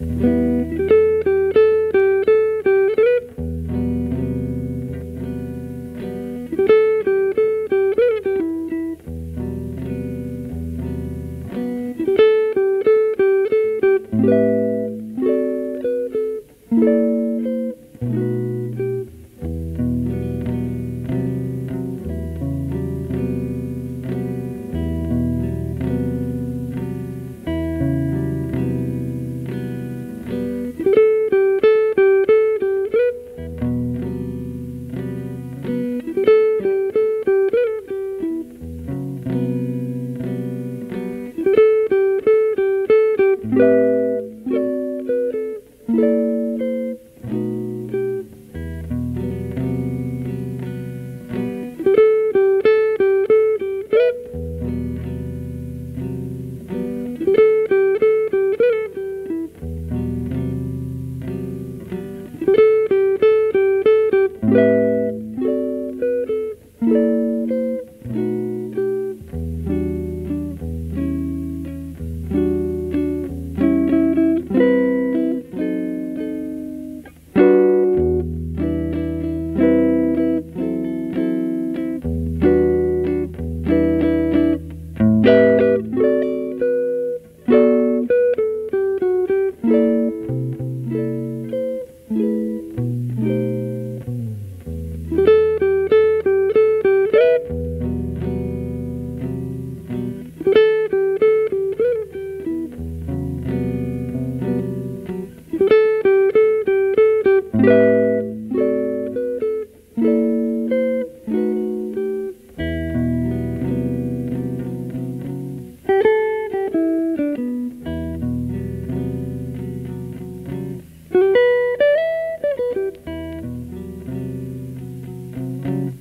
you Mm-hmm.